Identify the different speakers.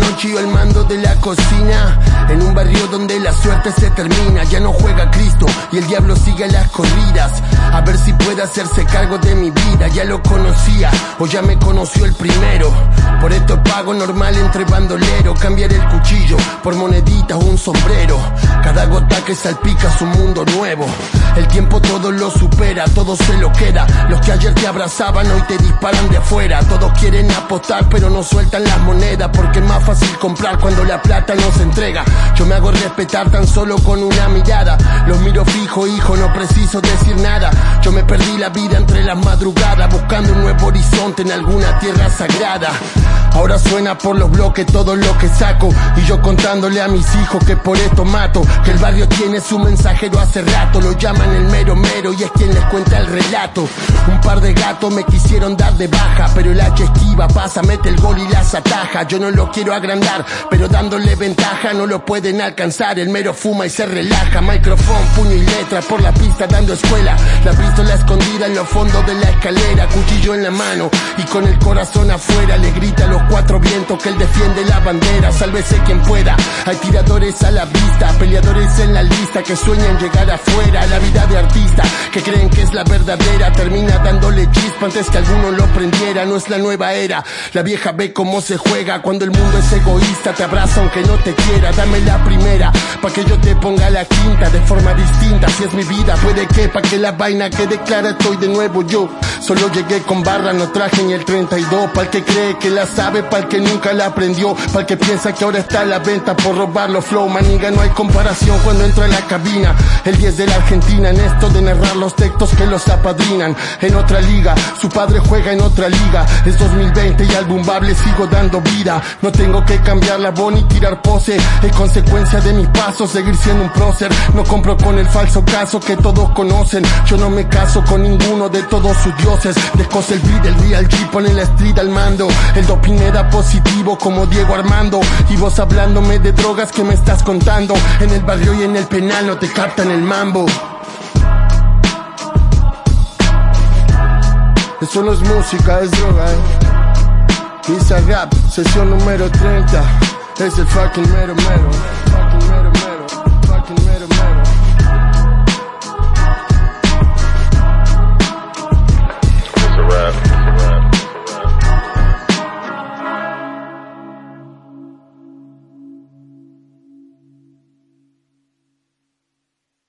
Speaker 1: Monchi el mando de la cocina. En un barrio donde la suerte se termina. Ya no juega Cristo y el diablo sigue las corridas. A ver si puede hacerse cargo de mi vida. Ya lo conocía o ya me conoció el primero. Por esto pago normal entre bandolero. Cambiar el cuchillo por moneditas o un sombrero. Cada gota que salpica es un mundo nuevo. El tiempo todo lo supera, todo se lo queda. Los que ayer te abrazaban hoy te disparan de afuera. Todos quieren apostar pero no sueltan las monedas porque es más fácil comprar cuando la plata no se entrega. Yo me hago respetar tan solo con una mirada. Los miro fijo, hijo, no preciso decir nada. Yo me perdí la vida entre las madrugadas buscando un nuevo horizonte en alguna tierra sagrada. Ahora suena por los bloques todo lo que saco y yo contándole a mis hijos que por esto mato, que el barrio tiene su mensajero hace rato, lo llaman el mero mero y es quien les cuenta el relato. Un par de gatos me quisieron dar de baja, pero el H esquiva, pasa, mete el gol y las ataja. Yo no lo quiero agrandar, pero dándole ventaja no lo pueden alcanzar. El mero fuma y se relaja, micrófono, puño y letra por la pista dando escuela. La pistola escondida en los fondos de la escalera, cuchillo en la mano y con el corazón afuera le grita a los cuatro vientos que él defiende la bandera. Sálvese quien pueda. Hay tiradores a la vista, peleadores en la lista que sueñan llegar afuera. La vida de artista que creen que es la verdadera termina dándole chispa antes que alguno lo prendiera. No es la nueva era. La vieja ve cómo se juega cuando el mundo es egoísta. Te abraza aunque no te quiera. Dame la primera pa que yo te ponga la quinta de forma distinta. Si es mi vida, puede que pa que la vaina quede clara estoy de nuevo yo. Solo llegué con barra, no traje ni el 32. Para el que cree que la sabe, para el que nunca la aprendió. Para el que piensa que ahora está a la venta por robar los flow. Maniga, no hay comparación cuando entra en la cabina. El 10 de la Argentina en esto de narrar los textos que los apadrinan. En otra liga, su padre juega en otra liga. Es 2020 y al bumbable sigo dando vida. No tengo que cambiar la voz ni tirar pose. Es consecuencia de mis pasos, seguir siendo un prócer. No compro con el falso caso que todos conocen. Yo no me caso con ninguno de todos sus dioses. Descose el beat, el real G, pone la street al mando. El doping era positivo como Diego Armando. Y vos hablándome de drogas que me estás contando. En el barrio y en el penal no te captan el mambo. Eso no es música, es droga, eh. Pizza Rap, sesión número 30. Es el fucking mero mero.